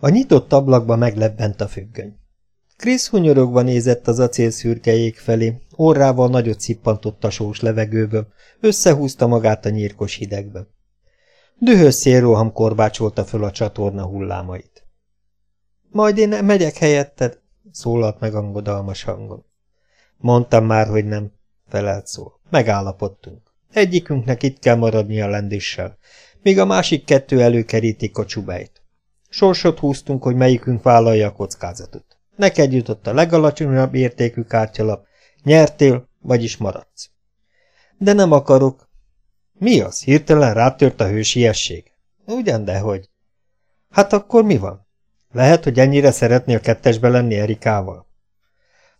A nyitott ablakba meglebbent a függöny. Krisz hunyorogva nézett az acélszürke felé, orrával nagyot szippantott a sós levegőből, összehúzta magát a nyírkos hidegbe. Dühös szélroham korbácsolta föl a csatorna hullámait. Majd én megyek helyetted, szólalt meg angodalmas hangon. Mondtam már, hogy nem, felelt szól. Megállapodtunk. Egyikünknek itt kell maradni a lendissel, míg a másik kettő előkerítik a. Sorsot húztunk, hogy melyikünk vállalja a kockázatot. Neked jutott a legalacsonyabb értékű kártyalap, nyertél, vagyis maradsz. De nem akarok. Mi az? Hirtelen rátört a hősiesség. Ugyan, dehogy. Hát akkor mi van? Lehet, hogy ennyire szeretné a kettesbe lenni Erikával?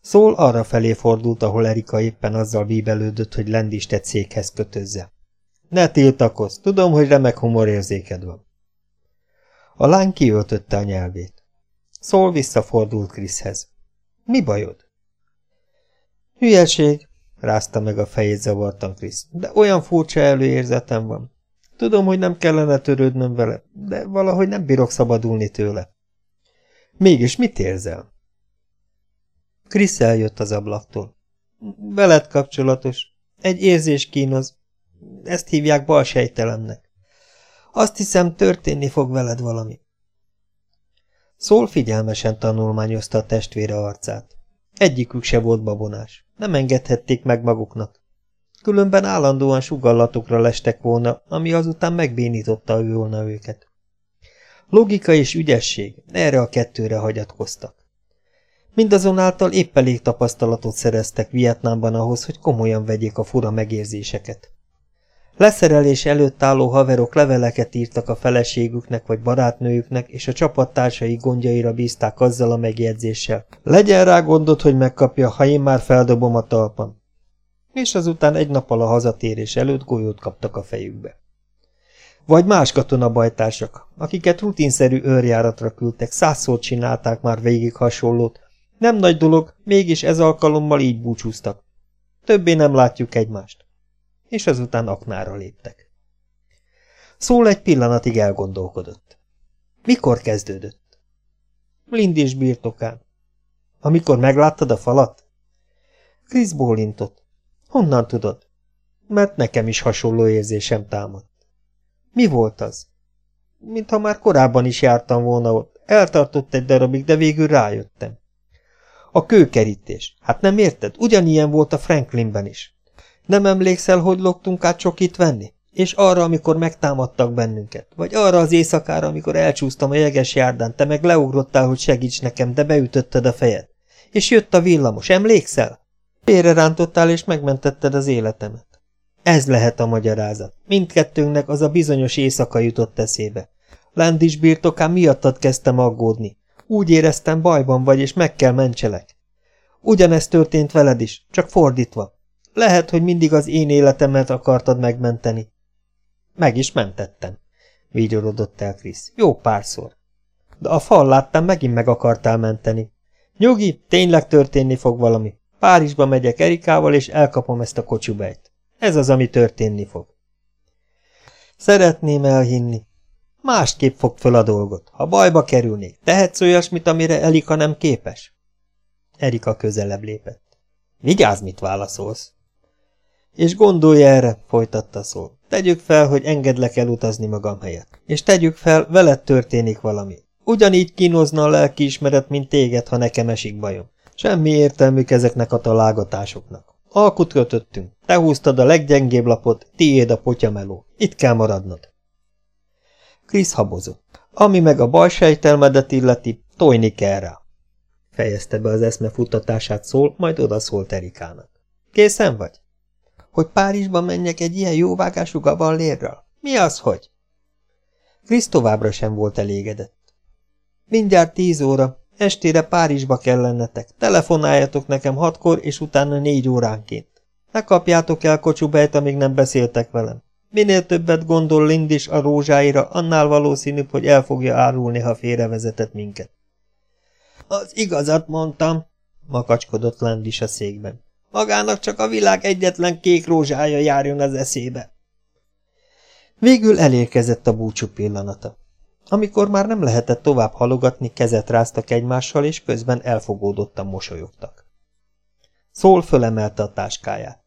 Szól arra felé fordult, ahol Erika éppen azzal bíbelődött, hogy lendistet székhez kötözze. Ne tiltakozz, tudom, hogy remek humorérzéked van. A lány kiöltötte a nyelvét. Szól visszafordult Kriszhez. Mi bajod? Hülyeség, rázta meg a fejét zavartan Krisz, de olyan furcsa előérzetem van. Tudom, hogy nem kellene törődnöm vele, de valahogy nem bírok szabadulni tőle. Mégis mit érzel? Krisz eljött az ablaktól. Veled kapcsolatos. Egy érzés kínoz. Ezt hívják balsejtelemnek. Azt hiszem, történni fog veled valami. Szól figyelmesen tanulmányozta a testvére arcát. Egyikük se volt babonás. Nem engedhették meg maguknak. Különben állandóan sugallatokra lestek volna, ami azután megbénította volna őket. Logika és ügyesség, erre a kettőre hagyatkoztak. Mindazonáltal épp elég tapasztalatot szereztek Vietnámban ahhoz, hogy komolyan vegyék a fura megérzéseket. Leszerelés előtt álló haverok leveleket írtak a feleségüknek vagy barátnőjüknek, és a csapattársai gondjaira bízták azzal a megjegyzéssel. Legyen rá gondot, hogy megkapja, ha én már feldobom a talpan. És azután egy nappal a hazatérés előtt golyót kaptak a fejükbe. Vagy más katonabajtársak, akiket rutinszerű őrjáratra küldtek, százszor csinálták már végig hasonlót, nem nagy dolog, mégis ez alkalommal így búcsúztak. Többé nem látjuk egymást. És azután aknára léptek. Szól egy pillanatig elgondolkodott. Mikor kezdődött? Lindis birtokán. Amikor megláttad a falat? Krisz bólintott. Honnan tudod? Mert nekem is hasonló érzésem támadt. Mi volt az? Mintha már korábban is jártam volna ott. Eltartott egy darabig, de végül rájöttem. A kőkerítés. Hát nem érted? Ugyanilyen volt a Franklinben is. Nem emlékszel, hogy logtunk át csokit venni? És arra, amikor megtámadtak bennünket? Vagy arra az éjszakára, amikor elcsúsztam a jeges járdán, te meg leugrottál, hogy segíts nekem, de beütötted a fejed? És jött a villamos, emlékszel? Félre rántottál, és megmentetted az életemet. Ez lehet a magyarázat. Mindkettőnknek az a bizonyos éjszaka jutott eszébe. Landis birtokán miattad kezdtem aggódni. Úgy éreztem, bajban vagy, és meg kell mentselek. Ugyanezt történt veled is, csak fordítva. Lehet, hogy mindig az én életemet akartad megmenteni. Meg is mentettem, vigyorodott el Krisz. Jó párszor. De a fal láttam, megint meg akartál menteni. Nyugi, tényleg történni fog valami. Párizsba megyek Erikával, és elkapom ezt a kocsubejt. Ez az, ami történni fog. Szeretném elhinni, Másképp fog föl a dolgot. Ha bajba kerülnék, tehetsz olyasmit, amire Erika nem képes? Erika közelebb lépett. Vigyázz, mit válaszolsz. És gondolj erre, folytatta szó. Tegyük fel, hogy engedlek elutazni magam helyett. És tegyük fel, veled történik valami. Ugyanígy kínozna a lelkiismeret, mint téged, ha nekem esik bajom. Semmi értelmük ezeknek a találgatásoknak. Alkut kötöttünk. Te húztad a leggyengébb lapot, tiéd a potyameló. Itt kell maradnod. Krisz habozott. Ami meg a bal sejtelmedet illeti, tojni kell rá. Fejezte be az eszme futtatását szól, majd odaszólt Erikának. Készen vagy? Hogy Párizsba menjek egy ilyen jóvágású gavallérral? Mi az, hogy? Krisz továbbra sem volt elégedett. Mindjárt tíz óra, estére Párizsba kell lennetek. Telefonáljatok nekem hatkor, és utána négy óránként. Ne kapjátok el kocsubejt, amíg nem beszéltek velem. Minél többet gondol Lindis a rózsáira, annál valószínűbb, hogy el fogja árulni, ha félrevezetett minket. Az igazat mondtam, makacskodott Lindis a székben. Magának csak a világ egyetlen kék rózsája járjon az eszébe. Végül elérkezett a búcsú pillanata. Amikor már nem lehetett tovább halogatni, kezet ráztak egymással, és közben elfogódottan mosolyogtak. Szól fölemelte a táskáját.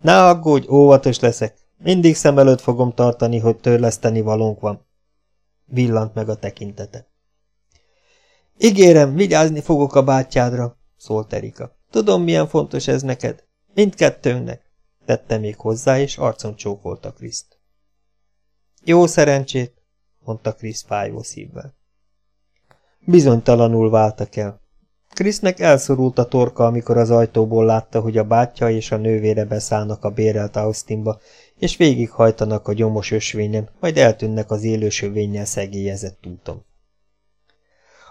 Ne aggódj, óvatos leszek. Mindig szem előtt fogom tartani, hogy törleszteni valónk van. Villant meg a tekintete. Ígérem, vigyázni fogok a bátyádra, szólt Erika. Tudom, milyen fontos ez neked. Mindkettőnknek, tette még hozzá, és arcon csókolta Kriszt. Jó szerencsét, mondta Krisz fájó szívvel. Bizonytalanul váltak el. Krisznek elszorult a torka, amikor az ajtóból látta, hogy a bátyja és a nővére beszállnak a bérelt Austinba, és végighajtanak a gyomos ösvényen, majd eltűnnek az élősövénnyel szegélyezett úton.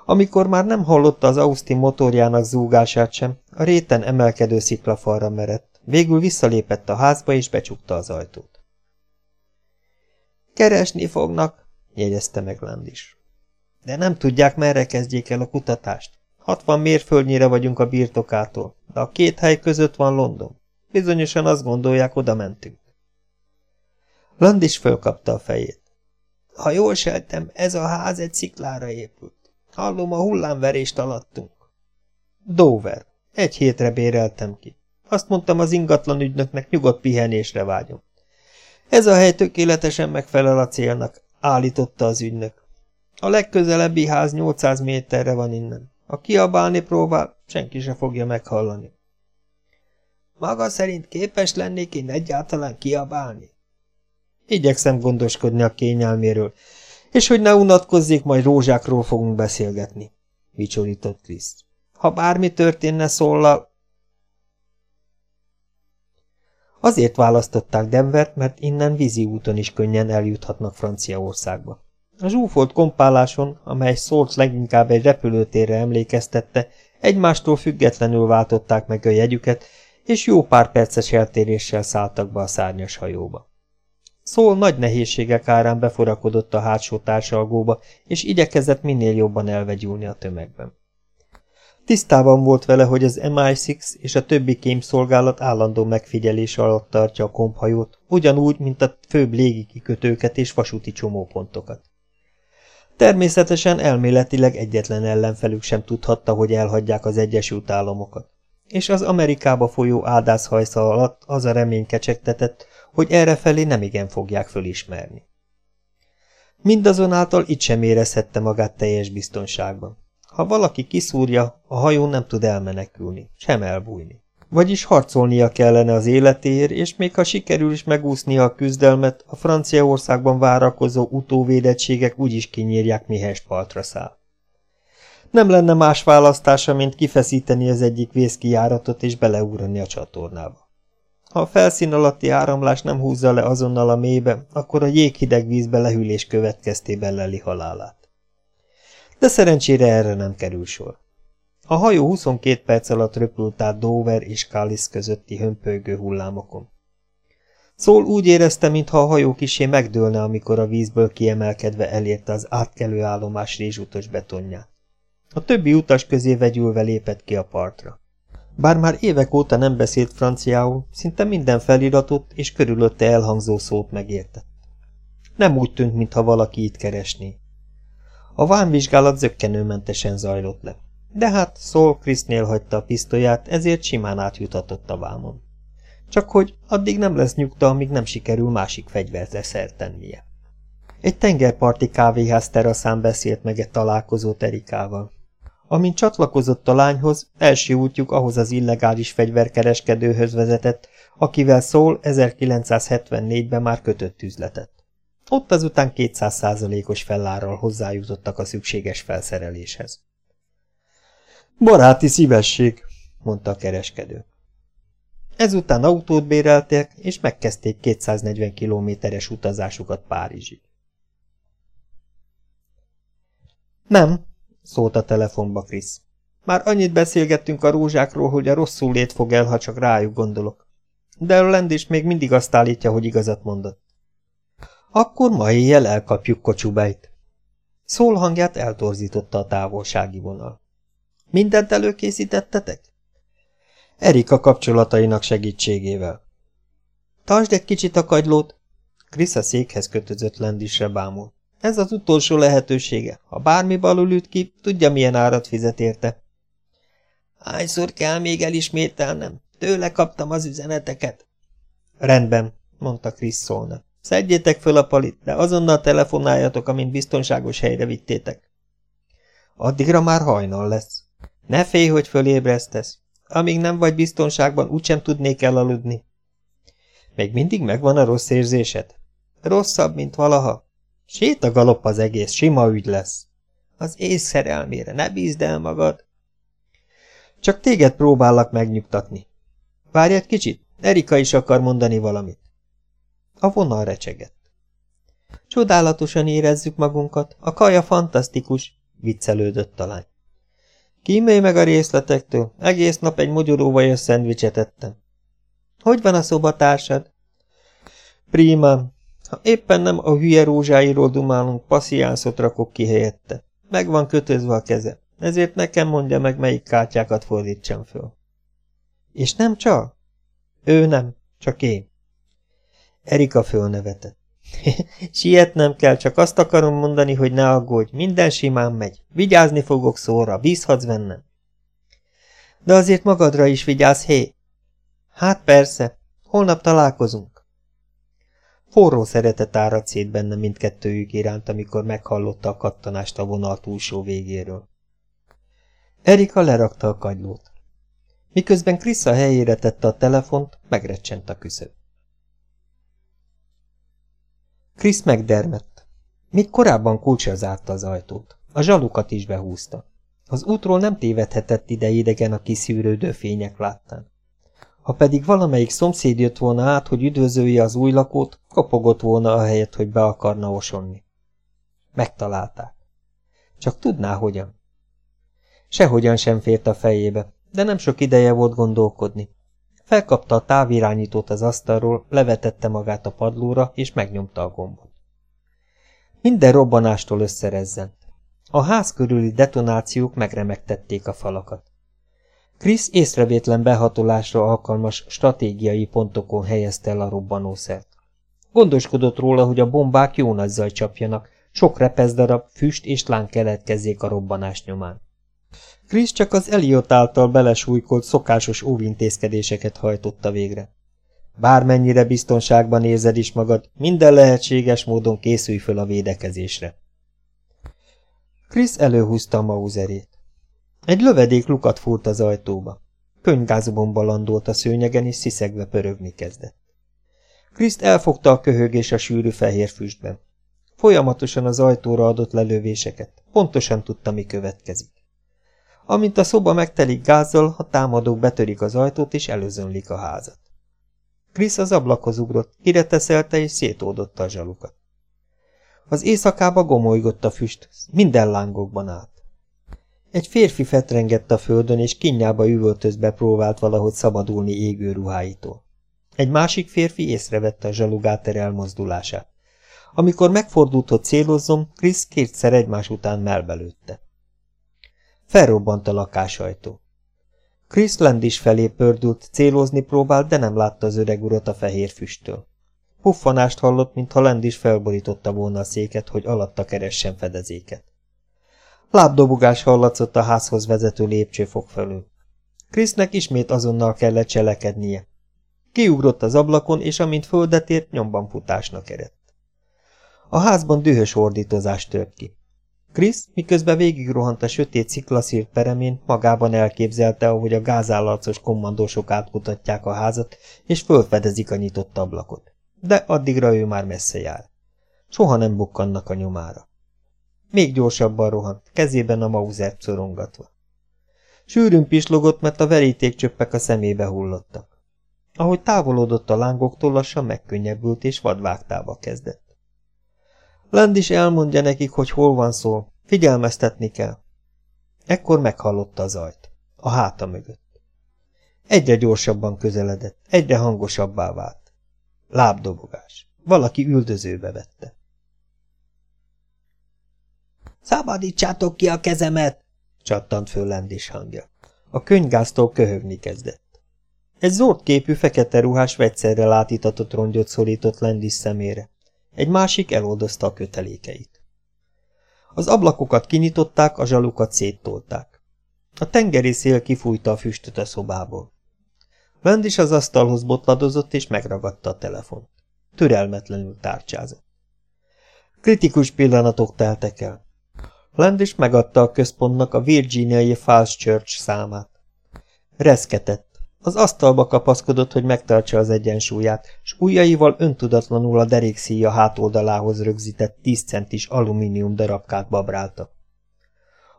Amikor már nem hallotta az Austin motorjának zúgását sem, a réten emelkedő sziklafalra merett, végül visszalépett a házba és becsukta az ajtót. Keresni fognak, jegyezte meg Landis. De nem tudják, merre kezdjék el a kutatást. Hatvan mérföldnyire vagyunk a birtokától, de a két hely között van London. Bizonyosan azt gondolják, oda mentünk. Landis fölkapta a fejét. Ha jól sejtem, ez a ház egy sziklára épült. Hallom, a hullámverést alattunk. Dover. Egy hétre béreltem ki. Azt mondtam az ingatlan ügynöknek, nyugodt pihenésre vágyom. Ez a hely tökéletesen megfelel a célnak, állította az ügynök. A legközelebbi ház 800 méterre van innen. Ha kiabálni próbál, senki se fogja meghallani. Maga szerint képes lennék én egyáltalán kiabálni? Igyekszem gondoskodni a kényelméről, és hogy ne unatkozzék, majd rózsákról fogunk beszélgetni, vicsorított Krisz. Ha bármi történne szóllal... Azért választották Denvert, mert innen vízi úton is könnyen eljuthatnak Franciaországba. A zsúfolt kompáláson, amely szólt leginkább egy repülőtérre emlékeztette, egymástól függetlenül váltották meg a jegyüket, és jó pár perces eltéréssel szálltak be a szárnyas hajóba. Szól nagy nehézségek árán beforakodott a hátsó társalgóba, és igyekezett minél jobban elvegyülni a tömegben. Tisztában volt vele, hogy az MI6 és a többi kémszolgálat állandó megfigyelés alatt tartja a komphajót, ugyanúgy, mint a főbb légikikötőket és vasúti csomópontokat. Természetesen elméletileg egyetlen ellenfelük sem tudhatta, hogy elhagyják az Egyesült Államokat. És az Amerikába folyó ádászhajsza alatt az a remény kecsegtetett, hogy errefelé nemigen fogják fölismerni. Mindazonáltal itt sem érezhette magát teljes biztonságban. Ha valaki kiszúrja, a hajó nem tud elmenekülni, sem elbújni. Vagyis harcolnia kellene az életéért, és még ha sikerül is megúsznia a küzdelmet, a Franciaországban várakozó utóvédettségek úgyis kinyírják, mihez partra száll. Nem lenne más választása, mint kifeszíteni az egyik vészkijáratot és beleugrani a csatornába. Ha a felszín alatti áramlás nem húzza le azonnal a mélybe, akkor a jéghideg vízbe lehűlés következtében leli halálát. De szerencsére erre nem kerül sor. A hajó 22 perc alatt röpült át Dover és Callis közötti hömpölygő hullámokon. Szól úgy érezte, mintha a hajó kisé megdőlne, amikor a vízből kiemelkedve elérte az átkelő állomás rézsutos betonját. A többi utas közé vegyülve lépett ki a partra. Bár már évek óta nem beszélt franciául, szinte minden feliratot és körülötte elhangzó szót megértett. Nem úgy tűnt, mintha valaki itt keresné. A vámvizsgálat zöggenőmentesen zajlott le. De hát Szól Krisznél hagyta a pisztolyát, ezért simán átjutatott a vámon. Csak hogy addig nem lesz nyugta, amíg nem sikerül másik fegyverre szert tennie. Egy tengerparti kávéház teraszán beszélt meg egy találkozót Erikával. Amint csatlakozott a lányhoz, első útjuk ahhoz az illegális fegyverkereskedőhöz vezetett, akivel szól 1974-ben már kötött üzletet. Ott azután 200%-os fellárral hozzájutottak a szükséges felszereléshez. Baráti szívesség, mondta a kereskedő. Ezután autót bérelték, és megkezdték 240 kilométeres utazásukat Párizsig. Nem, szólt a telefonba Krisz. Már annyit beszélgettünk a rózsákról, hogy a rosszul lét fog el, ha csak rájuk gondolok. De a lendés még mindig azt állítja, hogy igazat mondott. Akkor ma éjjel elkapjuk kocsubájt. Szól hangját eltorzította a távolsági vonal. Mindent előkészítettetek? Erika kapcsolatainak segítségével. Tartsd egy kicsit a kagylót! Krisz a székhez kötözött lendisre bámul. Ez az utolsó lehetősége. Ha bármi balul üt ki, tudja, milyen árat fizet érte. Hányszor kell még elismételnem? Tőle kaptam az üzeneteket. Rendben, mondta Krisz szólna. Szedjétek föl a palit, de azonnal telefonáljatok, amint biztonságos helyre vittétek. Addigra már hajnal lesz. Ne félj, hogy fölébresztesz. Amíg nem vagy biztonságban, úgysem tudnék elaludni. Még mindig megvan a rossz érzésed? Rosszabb, mint valaha. Sét a galop az egész, sima ügy lesz. Az ész szerelmére, ne bízd el magad. Csak téged próbállak megnyugtatni. Várj egy kicsit, Erika is akar mondani valamit. A vonal recsegett. Csodálatosan érezzük magunkat, a kaja fantasztikus, viccelődött a lány. Kímélj meg a részletektől, egész nap egy mogyoróvajos szendvicset ettem. Hogy van a szobatársad? Prima. Ha éppen nem a hülye rózsáiról dumálunk, passziánszot rakok ki helyette. Meg van kötözve a keze, ezért nekem mondja meg, melyik kártyákat fordítsam föl. És nem csak? Ő nem, csak én. Erika fölnevetett. Sietnem kell, csak azt akarom mondani, hogy ne aggódj, minden simán megy. Vigyázni fogok szóra, bízhatsz bennem. De azért magadra is vigyázz, hé! Hát persze, holnap találkozunk. Forró szeretet áradt szét benne mindkettőjük iránt, amikor meghallotta a kattanást a vonal túlsó végéről. Erika lerakta a kagylót. Miközben Krisza helyére tette a telefont, megrecsent a küszöb. Krisz megdermett. Még korábban kulcsra zárta az ajtót. A zsalukat is behúzta. Az útról nem tévedhetett ide idegen a kiszűrődő fények láttán. Ha pedig valamelyik szomszéd jött volna át, hogy üdvözölje az új lakót, kopogott volna a helyet, hogy be akarna osonni. Megtalálták. Csak tudná, hogyan. Sehogyan sem fért a fejébe, de nem sok ideje volt gondolkodni. Felkapta a távirányítót az asztalról, levetette magát a padlóra, és megnyomta a gombot. Minden robbanástól összerezzent. A ház körüli detonációk megremegtették a falakat. Krisz észrevétlen behatolásra alkalmas stratégiai pontokon helyezte el a robbanószert. Gondoskodott róla, hogy a bombák jó nagy zaj csapjanak, sok repezdarab, füst és láng keletkezzék a robbanás nyomán. Krisz csak az Eliot által belesújkolt szokásos óvintézkedéseket hajtotta végre. Bármennyire biztonságban érzed is magad, minden lehetséges módon készülj föl a védekezésre. Krisz előhúzta a mauzerét. Egy lövedék lukat fúrt az ajtóba. Könyvgázbomba landolt a szőnyegen, és sziszegve pörögni kezdett. Kriszt elfogta a köhögés a sűrű fehér füstben. Folyamatosan az ajtóra adott lelövéseket. Pontosan tudta, mi következik. Amint a szoba megtelik gázzal, a támadók betörik az ajtót és előzönlik a házat. Krisz az ablakhoz ugrott, kireteszelte és szétódotta a zsalukat. Az éjszakába gomolygott a füst, minden lángokban állt. Egy férfi fetrengett a földön, és kinyába üvöltözbe próbált valahogy szabadulni égő ruháitól. Egy másik férfi észrevette a zsalugáter elmozdulását. Amikor megfordult, hogy célozzon, Krisz kétszer egymás után melbelőtte. Felrobbant a lakásajtó. Chris Landis felé pördült, célozni próbált, de nem látta az öreg urat a fehér füsttől. Puffanást hallott, mintha Landis felborította volna a széket, hogy alatta keressen fedezéket. Lábdobogás hallatszott a házhoz vezető lépcsőfok felől. Krisznek ismét azonnal kellett cselekednie. Kiugrott az ablakon, és amint földet ért, nyomban futásnak eredt. A házban dühös ordítozás tört ki. Krisz, miközben végigrohant a sötét sziklaszírt peremén, magában elképzelte, ahogy a gázállarcos kommandósok átkutatják a házat, és fölfedezik a nyitott ablakot. De addigra ő már messze jár. Soha nem bukkannak a nyomára. Még gyorsabban rohant, kezében a mauzert szorongatva. Sűrűn pislogott, mert a verítékcsöppek a szemébe hullottak. Ahogy távolodott a lángoktól, lassan megkönnyebbült és vadvágtába kezdett. Land is elmondja nekik, hogy hol van szó. Figyelmeztetni kell. Ekkor meghallotta az ajt. A háta mögött. Egyre gyorsabban közeledett, egyre hangosabbá vált. Lábdobogás. Valaki üldözőbe vette. Szabadítsátok ki a kezemet! csattant föl Lendis hangja. A könyvgáztól köhögni kezdett. Egy zord képű, fekete ruhás vegyszerrel átítatott rongyot szorított Lendis szemére. Egy másik eloldozta a kötelékeit. Az ablakokat kinyitották, a zsalukat széttolták. A tengeri szél kifújta a füstöt a szobából. Lend is az asztalhoz botladozott, és megragadta a telefont. Türelmetlenül tárcsázott. Kritikus pillanatok teltek el. Landis megadta a központnak a Virginiai Falls Church számát. Reszketett. Az asztalba kapaszkodott, hogy megtartsa az egyensúlyát, s ujjaival öntudatlanul a derékszíja hátoldalához rögzített 10 centis alumínium darabkát babrálta.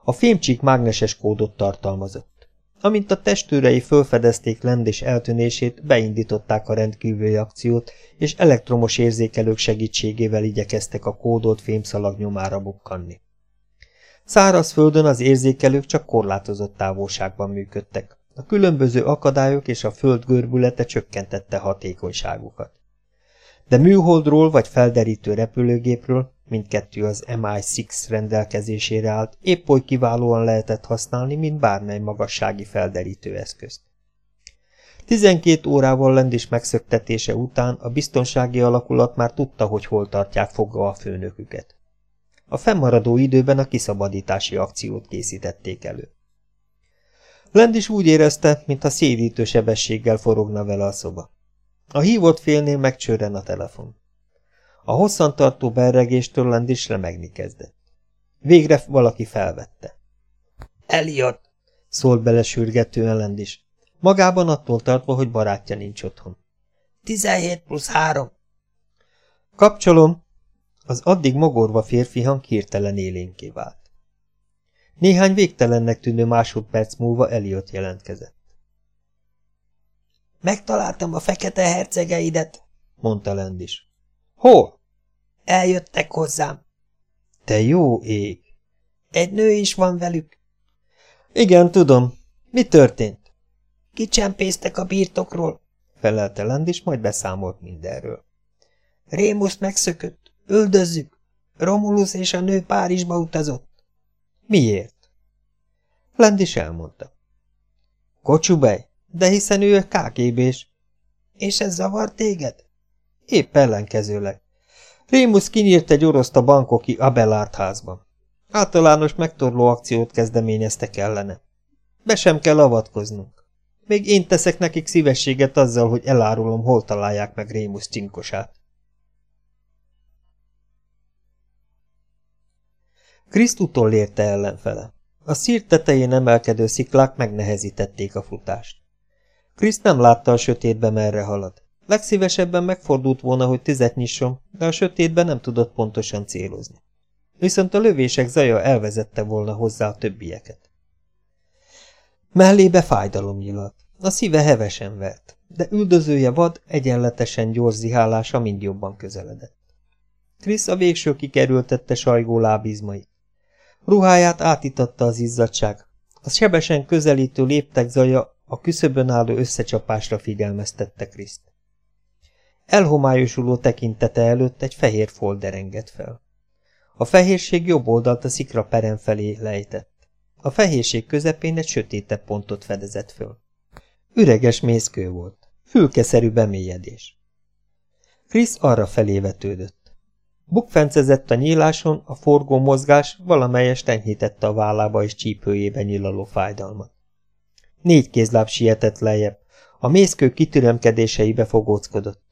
A fémcsík mágneses kódot tartalmazott. Amint a testőrei fölfedezték Landis eltűnését, beindították a rendkívüli akciót, és elektromos érzékelők segítségével igyekeztek a kódolt fémszalag nyomára bukkanni. Szárazföldön az érzékelők csak korlátozott távolságban működtek. A különböző akadályok és a föld görbülete csökkentette hatékonyságukat. De műholdról vagy felderítő repülőgépről, mindkettő az MI6 rendelkezésére állt, épp oly kiválóan lehetett használni, mint bármely magassági felderítő eszközt. 12 órával lendis megszöktetése után a biztonsági alakulat már tudta, hogy hol tartják fogva a főnöküket. A fennmaradó időben a kiszabadítási akciót készítették elő. Lendis úgy érezte, mintha szédítő sebességgel forogna vele a szoba. A hívott félnél megcsörren a telefon. A hosszantartó berregéstől Lendis remegni kezdett. Végre valaki felvette. Eliott! szólt bele sürgetően Lendis. Magában attól tartva, hogy barátja nincs otthon. 17 plusz 3. Kapcsolom, az addig mogorva férfi hang hirtelen élénké vált. Néhány végtelennek tűnő másodperc múlva Eliott jelentkezett. Megtaláltam a fekete hercegeidet, mondta Lendis. Hol? Eljöttek hozzám. Te jó ég! Egy nő is van velük. Igen, tudom. Mi történt? Kicsempésztek a birtokról, felelte Lendis, majd beszámolt mindenről. Rémus megszökött. Üldözzük! Romulus és a nő Párizsba utazott. Miért? Lendis elmondta. Kocsubej, de hiszen ő KGB-s. És ez zavar téged? Épp ellenkezőleg. Rémus kinyírt egy oroszt a bankoki Abelard házban. Általános megtorló akciót kezdeményeztek ellene. Be sem kell avatkoznunk. Még én teszek nekik szívességet azzal, hogy elárulom, hol találják meg Rémus csinkosát. Kriszt utolérte ellenfele. A szírt tetején emelkedő sziklák megnehezítették a futást. Kriszt nem látta a sötétbe, merre halad. Legszívesebben megfordult volna, hogy tüzet nyisson, de a sötétben nem tudott pontosan célozni. Viszont a lövések zaja elvezette volna hozzá a többieket. Mellébe fájdalom nyilalt. A szíve hevesen vert, de üldözője vad, egyenletesen gyors zihálása mind jobban közeledett. Krisz a végső kikerültette sajgó lábizmait. Ruháját átitatta az izzadság. A sebesen közelítő léptek zaja a küszöbön álló összecsapásra figyelmeztette Kriszt. Elhomályosuló tekintete előtt egy fehér fold derengett fel. A fehérség jobb oldalt a szikra perem felé lejtett. A fehérség közepén egy sötétebb pontot fedezett föl. Üreges mészkő volt. Fülkeszerű bemélyedés. Krisz arra felé vetődött. Bukfencezett a nyíláson, a forgó mozgás valamelyest enyhítette a vállába és csípőjébe nyilaló fájdalmat. Négy kézláb sietett lejjebb, a mészkő kitüremkedéseibe fogóckodott.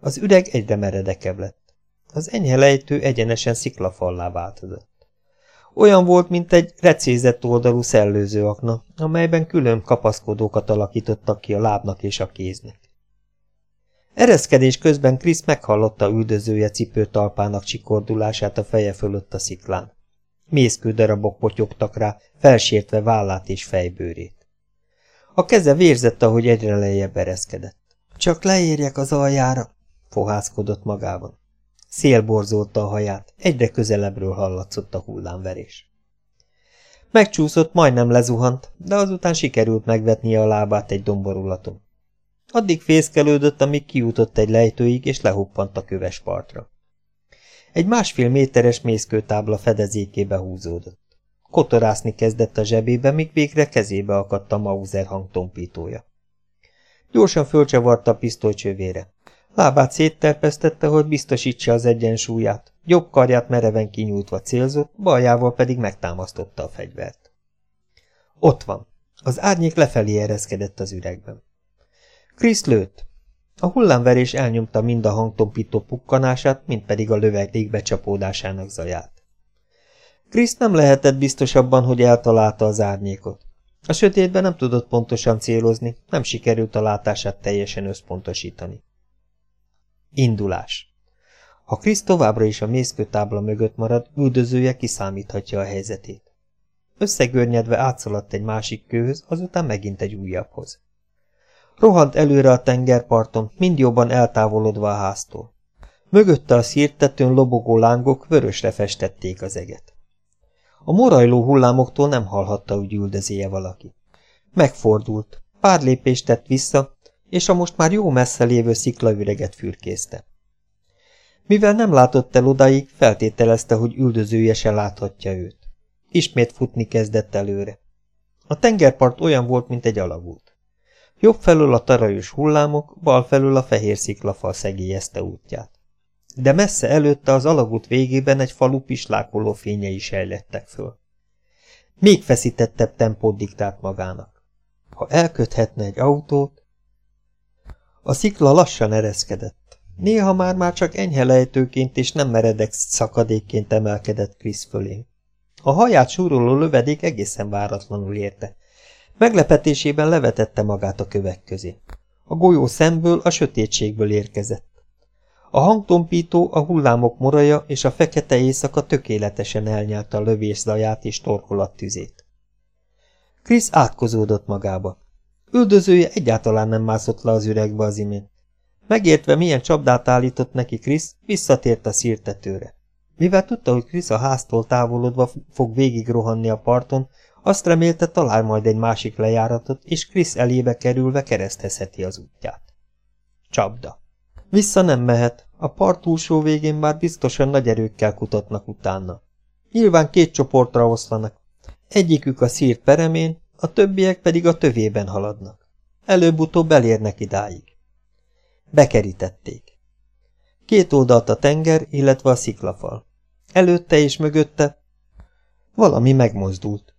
Az üreg egyre meredekebb lett. Az enyhe lejtő egyenesen sziklafallá változott. Olyan volt, mint egy recézett oldalú szellőző akna, amelyben külön kapaszkodókat alakítottak ki a lábnak és a kéznek. Ereszkedés közben Krisz meghallotta üldözője cipőtalpának csikordulását a feje fölött a sziklán. Mészkő darabok potyogtak rá, felsértve vállát és fejbőrét. A keze vérzett, ahogy egyre lejjebb ereszkedett. Csak leérjek az aljára, fohászkodott magában. Szél borzolta a haját, egyre közelebbről hallatszott a hullámverés. Megcsúszott, majdnem lezuhant, de azután sikerült megvetnie a lábát egy domborulaton. Addig fészkelődött, amíg kijutott egy lejtőig, és lehuppant a köves partra. Egy másfél méteres mészkőtábla fedezékébe húzódott. Kotorászni kezdett a zsebébe, míg végre kezébe akadt a Mauser hangtompítója. Gyorsan fölcsavarta a pisztoly csövére. Lábát szétterpesztette, hogy biztosítsa az egyensúlyát, jobb karját mereven kinyújtva célzott, baljával pedig megtámasztotta a fegyvert. Ott van. Az árnyék lefelé ereszkedett az üregben. Krisz lőtt. A hullámverés elnyomta mind a hangtompító pukkanását, mind pedig a lövegdék becsapódásának zaját. Krisz nem lehetett biztosabban, hogy eltalálta az árnyékot. A sötétben nem tudott pontosan célozni, nem sikerült a látását teljesen összpontosítani. Indulás Ha Krisz továbbra is a mészkőtábla mögött marad, üldözője kiszámíthatja a helyzetét. Összegörnyedve átszaladt egy másik kőhöz, azután megint egy újabbhoz. Rohant előre a tengerparton, mind jobban eltávolodva a háztól. Mögötte a szírtetőn lobogó lángok vörösre festették az eget. A morajló hullámoktól nem hallhatta, hogy üldözéje valaki. Megfordult, pár lépést tett vissza, és a most már jó messze lévő sziklaüreget fürkészte. Mivel nem látott el odáig, feltételezte, hogy üldözője se láthatja őt. Ismét futni kezdett előre. A tengerpart olyan volt, mint egy alagút. Jobb felől a tarajos hullámok, bal felől a fehér sziklafal szegélyezte útját. De messze előtte az alagút végében egy falu pislákoló fényei sejlettek föl. Még feszítettebb tempót diktált magának. Ha elköthetne egy autót... A szikla lassan ereszkedett. Néha már-már csak enyhe lejtőként és nem meredek szakadékként emelkedett Krisz fölé. A haját súroló lövedék egészen váratlanul érte. Meglepetésében levetette magát a kövek közé. A golyó szemből, a sötétségből érkezett. A hangtompító, a hullámok moraja és a fekete éjszaka tökéletesen elnyálta a lövés zaját és tüzét. Krisz átkozódott magába. Üldözője egyáltalán nem mászott le az üregbe az imént. Megértve, milyen csapdát állított neki Krisz, visszatért a szírtetőre. Mivel tudta, hogy Krisz a háztól távolodva fog végig rohanni a parton, azt remélte talál majd egy másik lejáratot, és Krisz elébe kerülve keresztezheti az útját. Csapda. Vissza nem mehet, a part túlsó végén már biztosan nagy erőkkel kutatnak utána. Nyilván két csoportra oszlanak. Egyikük a szírt peremén, a többiek pedig a tövében haladnak. Előbb-utóbb elérnek idáig. Bekerítették. Két oldalt a tenger, illetve a sziklafal. Előtte és mögötte valami megmozdult.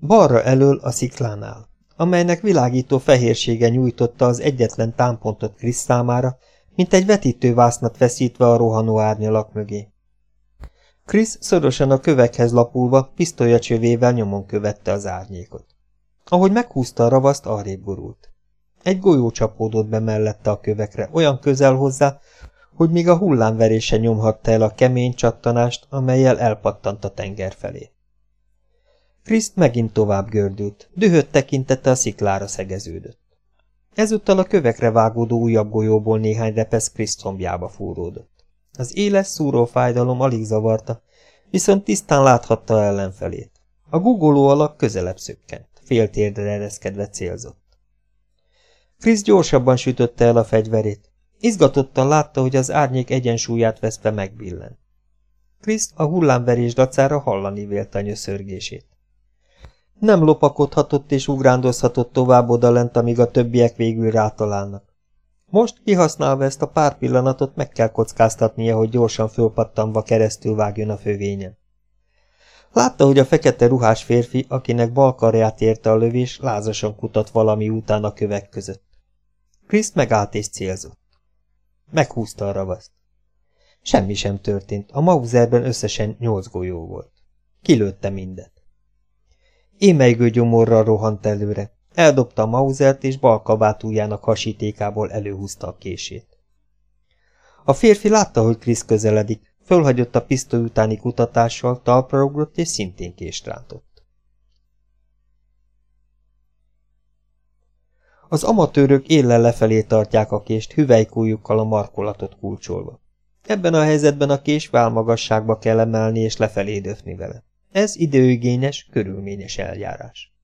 Balra elől a sziklánál, amelynek világító fehérsége nyújtotta az egyetlen támpontot Krisz számára, mint egy vetítővásznat feszítve a rohanó árnyalak mögé. Krisz szorosan a kövekhez lapulva, pisztolya nyomon követte az árnyékot. Ahogy meghúzta a ravaszt, arrébb gurult. Egy golyó csapódott be mellette a kövekre, olyan közel hozzá, hogy még a hullámverése nyomhatta el a kemény csattanást, amelyel elpattant a tenger felé. Kriszt megint tovább gördült, dühött tekintete a sziklára szegeződött. Ezúttal a kövekre vágódó újabb golyóból néhány repesz Kriszt combjába fúródott. Az éles, szúró fájdalom alig zavarta, viszont tisztán láthatta ellenfelét. A gugoló alak közelebb szökkent, fél térdre ereszkedve célzott. Krisz gyorsabban sütötte el a fegyverét. Izgatottan látta, hogy az árnyék egyensúlyát veszve megbillen. Kriszt a hullámverés dacára hallani vélte a nyöszörgését. Nem lopakodhatott és ugrándozhatott tovább odalent, amíg a többiek végül rátalálnak. Most, kihasználva ezt a pár pillanatot, meg kell kockáztatnia, hogy gyorsan fölpattanva keresztül vágjon a fővényen. Látta, hogy a fekete ruhás férfi, akinek bal karját érte a lövés, lázasan kutat valami után a kövek között. Kriszt megállt és célzott. Meghúzta a ravaszt. Semmi sem történt, a Mauserben összesen nyolc golyó volt. Kilőtte mindet. Émelygő gyomorral rohant előre. Eldobta a mauzert, és bal kabátújának hasítékából előhúzta a kését. A férfi látta, hogy Krisz közeledik, fölhagyott a pisztoly utáni kutatással, talpra ugrott, és szintén kést rántott. Az amatőrök éllel lefelé tartják a kést, hüvelykújukkal a markolatot kulcsolva. Ebben a helyzetben a kés válmagasságba kell emelni és lefelé döfni vele. Ez időigényes, körülményes eljárás.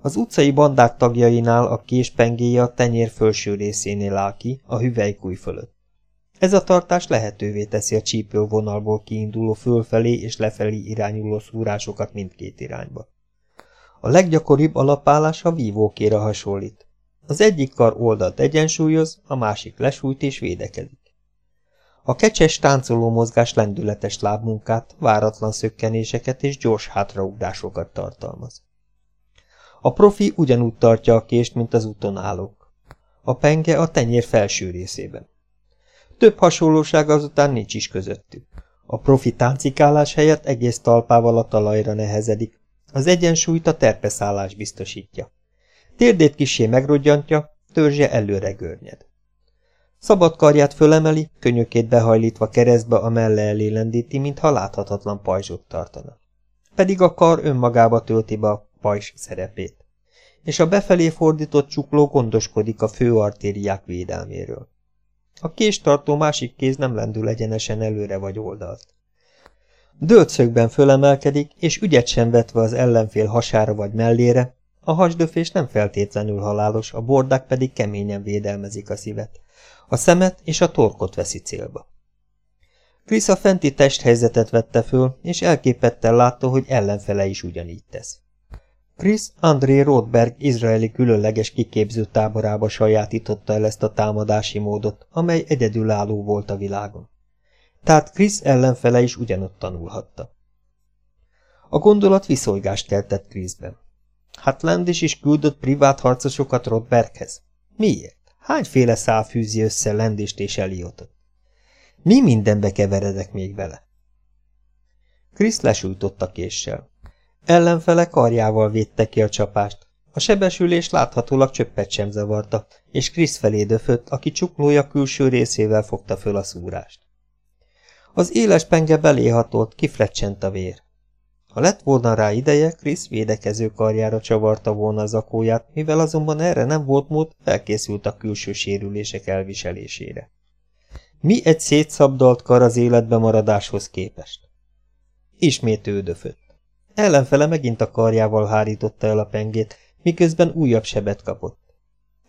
Az utcai bandák tagjainál a késpengéje a tenyér felső részénél áll ki, a hüvelykúj fölött. Ez a tartás lehetővé teszi a csípővonalból kiinduló fölfelé és lefelé irányuló szúrásokat mindkét irányba. A leggyakoribb alapállás a vívókéra hasonlít. Az egyik kar oldalt egyensúlyoz, a másik lesújt és védekezik. A kecses táncoló mozgás lendületes lábmunkát, váratlan szökkenéseket és gyors hátraugrásokat tartalmaz. A profi ugyanúgy tartja a kést, mint az úton állók. A penge a tenyér felső részében. Több hasonlóság azután nincs is közöttük. A profi táncikálás helyett egész talpával a talajra nehezedik. Az egyensúlyt a terpeszállás biztosítja. Térdét kisé megrodjantja, törzse előre görnyed. Szabad karját fölemeli, könyökét behajlítva keresztbe a melle elé lendíti, mintha láthatatlan pajzsot tartana. Pedig a kar önmagába tölti be a pajzs szerepét. És a befelé fordított csukló gondoskodik a fő artériák védelméről. A késtartó másik kéz nem lendül egyenesen előre vagy oldalt. Döltszögben fölemelkedik, és ügyet sem vetve az ellenfél hasára vagy mellére, a hasdöfés nem feltétlenül halálos, a bordák pedig keményen védelmezik a szívet. A szemet és a torkot veszi célba. Krisz a fenti testhelyzetet vette föl, és elképetten látta, hogy ellenfele is ugyanígy tesz. Krisz André Rothberg izraeli különleges kiképző táborába sajátította el ezt a támadási módot, amely egyedülálló volt a világon. Tehát Krisz ellenfele is ugyanott tanulhatta. A gondolat viszonygást keltett Kriszben. Hát Landis is küldött privát harcosokat Rothberghez. Miért? Hányféle szál fűzi össze Landist és Eliotot? Mi mindenbe keveredek még vele? Krisz lesújtott késsel. Ellenfele karjával védte ki a csapást. A sebesülés láthatólag csöppet sem zavarta, és Krisz felé döfött, aki csuklója külső részével fogta föl a szúrást. Az éles penge beléhatolt, kiflecsent a vér. Ha lett volna rá ideje, Krisz védekező karjára csavarta volna az akóját, mivel azonban erre nem volt mód, felkészült a külső sérülések elviselésére. Mi egy szétszabdalt kar az életbe maradáshoz képest? Ismét ődöfött. Ellenfele megint a karjával hárította el a pengét, miközben újabb sebet kapott.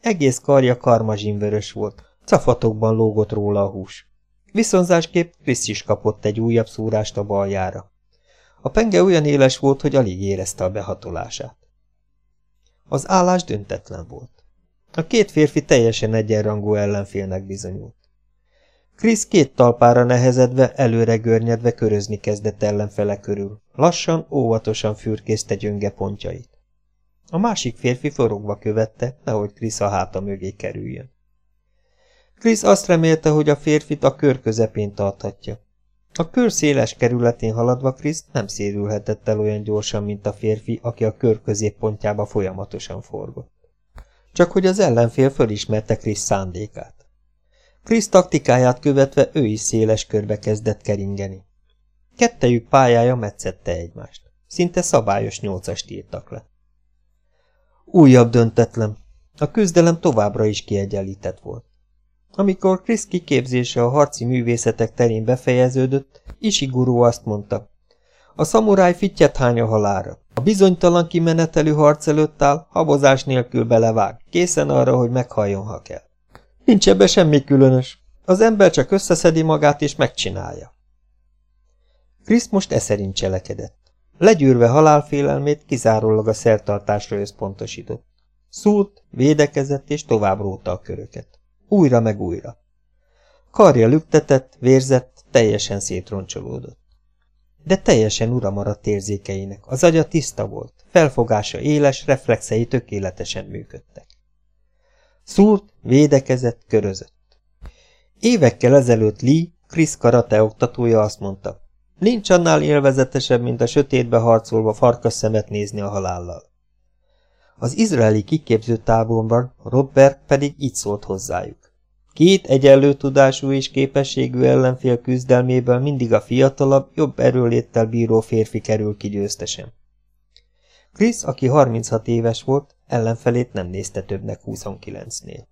Egész karja karmazsinvörös volt, cafatokban lógott róla a hús. Viszonzásképp Krisz is kapott egy újabb szúrást a baljára. A penge olyan éles volt, hogy alig érezte a behatolását. Az állás döntetlen volt. A két férfi teljesen egyenrangú ellenfélnek bizonyult. Krisz két talpára nehezedve, előre görnyedve körözni kezdett ellenfele körül. Lassan, óvatosan fürkészte gyönge pontjait. A másik férfi forogva követte, nehogy Krisz a háta mögé kerüljön. Krisz azt remélte, hogy a férfit a kör közepén tarthatja. A kör széles kerületén haladva Krisz nem szérülhetett el olyan gyorsan, mint a férfi, aki a kör középpontjába folyamatosan forgott. Csak hogy az ellenfél fölismerte Krisz szándékát. Krisz taktikáját követve ő is széles körbe kezdett keringeni. Kettejük pályája metszette egymást. Szinte szabályos nyolcast írtak le. Újabb döntetlen. A küzdelem továbbra is kiegyenlített volt. Amikor Krisz kiképzése a harci művészetek terén befejeződött, Isiguro azt mondta. A szamuráj fittyet hány a halára. A bizonytalan kimenetelő harc előtt áll, habozás nélkül belevág, készen arra, hogy meghalljon, ha kell. Nincs ebbe semmi különös. Az ember csak összeszedi magát és megcsinálja. Krisz most e szerint cselekedett. Legyűrve halálfélelmét kizárólag a szertartásra összpontosított. Szúrt, védekezett és tovább róta a köröket. Újra meg újra. Karja lüktetett, vérzett, teljesen szétroncsolódott. De teljesen ura maradt érzékeinek, az agya tiszta volt, felfogása éles, reflexei tökéletesen működtek. Szúrt, védekezett, körözött. Évekkel ezelőtt Lee, Chris karate oktatója azt mondta, nincs annál élvezetesebb, mint a sötétbe harcolva farkas szemet nézni a halállal. Az izraeli kiképző táborban Robert pedig így szólt hozzájuk. Két egyenlő tudású és képességű ellenfél küzdelméből mindig a fiatalabb, jobb erőléttel bíró férfi kerül ki győztesen. Chris, aki 36 éves volt, ellenfelét nem nézte többnek 29-nél.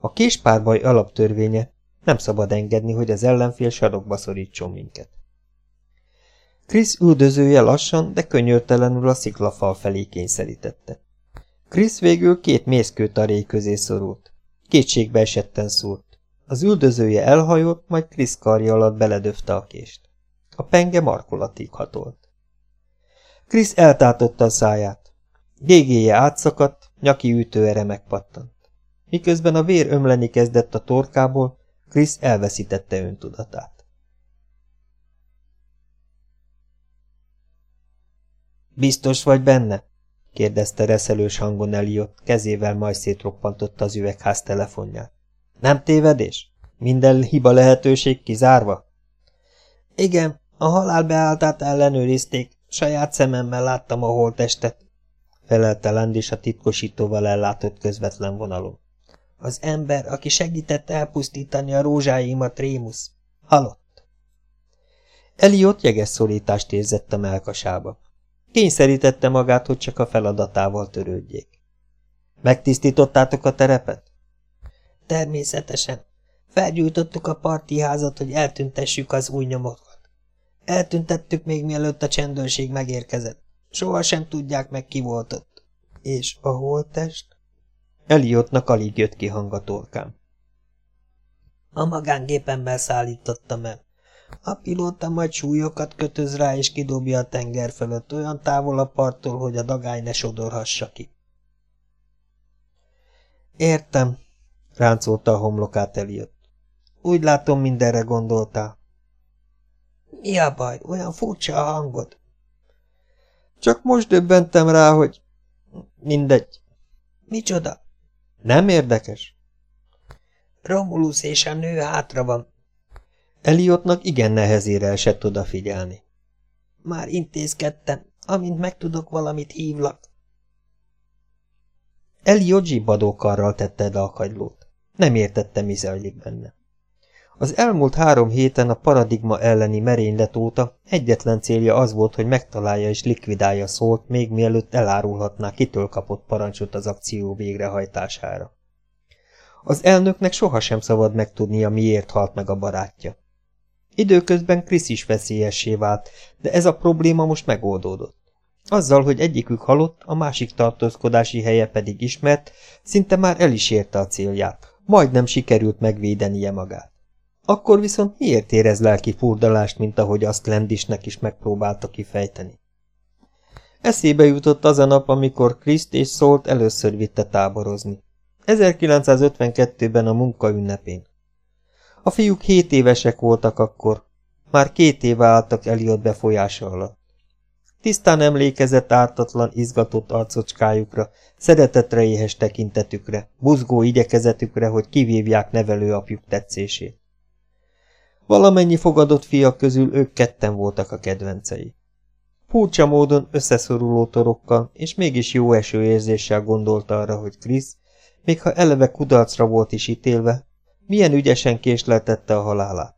A késpárbaj alaptörvénye nem szabad engedni, hogy az ellenfél sarokba szorítson minket. Krisz üldözője lassan, de könyörtelenül a sziklafal felé kényszerítette. Krisz végül két mészkőtaré közé szorult. Kétségbe esetten szúrt. Az üldözője elhajolt, majd Krisz karja alatt beledöfte a kést. A penge markolatig hatolt. Krisz eltátotta a száját. Gégéje átszakadt, nyaki ütőere megpattant. Miközben a vér ömleni kezdett a torkából, Krisz elveszítette öntudatát. Biztos vagy benne? Kérdezte reszelős hangon Eliott, kezével majd szétroppantotta az üvegház telefonját. Nem tévedés? Minden hiba lehetőség kizárva? Igen, a halál beálltát ellenőrizték, saját szememmel láttam a holtestet, felelte Landis a titkosítóval ellátott közvetlen vonalon. Az ember, aki segített elpusztítani a rózsáimat, Rémusz. Halott. Eliott jeges szorítást érzett a melkasába. Kényszerítette magát, hogy csak a feladatával törődjék. Megtisztítottátok a terepet? Természetesen. Felgyújtottuk a parti házat, hogy eltüntessük az új nyomokat. Eltüntettük még mielőtt a csendőrség megérkezett. Soha sem tudják meg, ki volt ott. És a holtest? Eliottnak alig jött ki hang a torkán. A magángépemben szállítottam el. A pilóta majd súlyokat kötöz rá, és kidobja a tenger fölött olyan távol a parttól, hogy a dagály ne sodorhassa ki. Értem, ráncolta a homlokát Eliott. Úgy látom, mindenre gondoltál. Mi a baj? Olyan furcsa a hangod. Csak most döbbentem rá, hogy... Mindegy. Micsoda? Nem érdekes? Romulus és a nő hátra van. Eliottnak igen nehezére esett odafigyelni. Már intézkedtem. Amint megtudok valamit, hívlak. Eliott zsibbadókarral tette le a kagylót. Nem értette, mi zajlik benne. Az elmúlt három héten a paradigma elleni merénylet óta egyetlen célja az volt, hogy megtalálja és likvidálja szólt, még mielőtt elárulhatná, kitől kapott parancsot az akció végrehajtására. Az elnöknek sohasem szabad megtudnia, miért halt meg a barátja. Időközben Krisz is veszélyessé vált, de ez a probléma most megoldódott. Azzal, hogy egyikük halott, a másik tartózkodási helye pedig ismert, szinte már el is érte a célját, majdnem sikerült megvédenie magát. Akkor viszont miért érez lelki furdalást, mint ahogy azt Lendisnek is megpróbálta kifejteni? Eszébe jutott az a nap, amikor Kriszt és Szólt először vitte táborozni. 1952-ben a munka ünnepén. A fiúk hét évesek voltak akkor, már két éve álltak Eliott befolyása alatt. Tisztán emlékezett ártatlan, izgatott arcocskájukra, szeretetre éhes tekintetükre, buzgó igyekezetükre, hogy kivívják nevelőapjuk tetszését. Valamennyi fogadott fiak közül ők ketten voltak a kedvencei. Furcsa módon összeszoruló torokkal, és mégis jó esőérzéssel gondolta arra, hogy Krisz, még ha eleve kudarcra volt is ítélve, milyen ügyesen késleltette a halálát.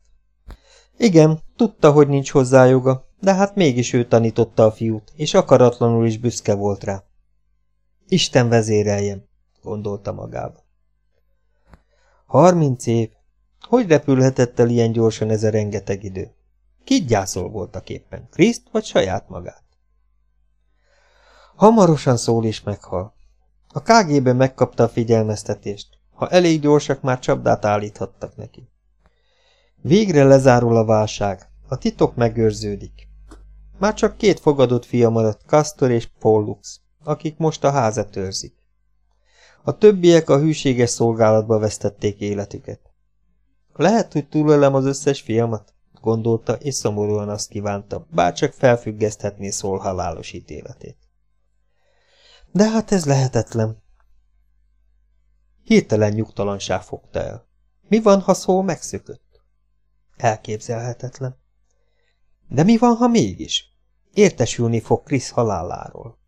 Igen, tudta, hogy nincs hozzá joga, de hát mégis ő tanította a fiút, és akaratlanul is büszke volt rá. Isten vezéreljen, gondolta magába. Harminc év, hogy repülhetett el ilyen gyorsan ez a rengeteg idő? Kit gyászol voltak éppen, Kriszt vagy saját magát? Hamarosan szól és meghal. A KGB megkapta a figyelmeztetést. Ha elég gyorsak, már csapdát állíthattak neki. Végre lezárul a válság, a titok megőrződik. Már csak két fogadott fia maradt, Castor és Pollux, akik most a házat őrzik. A többiek a hűséges szolgálatba vesztették életüket. Lehet, hogy túlölem az összes fiamat? gondolta, és szomorúan azt kívánta, bárcsak felfüggeszthetné szól halálos ítéletét. De hát ez lehetetlen. Hirtelen nyugtalanság fogta el. Mi van, ha szól megszökött? Elképzelhetetlen. De mi van, ha mégis? Értesülni fog Krisz haláláról.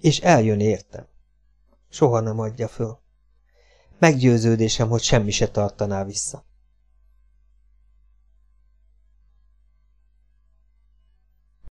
És eljön értem. Soha nem adja föl. Meggyőződésem, hogy semmi se tartaná vissza.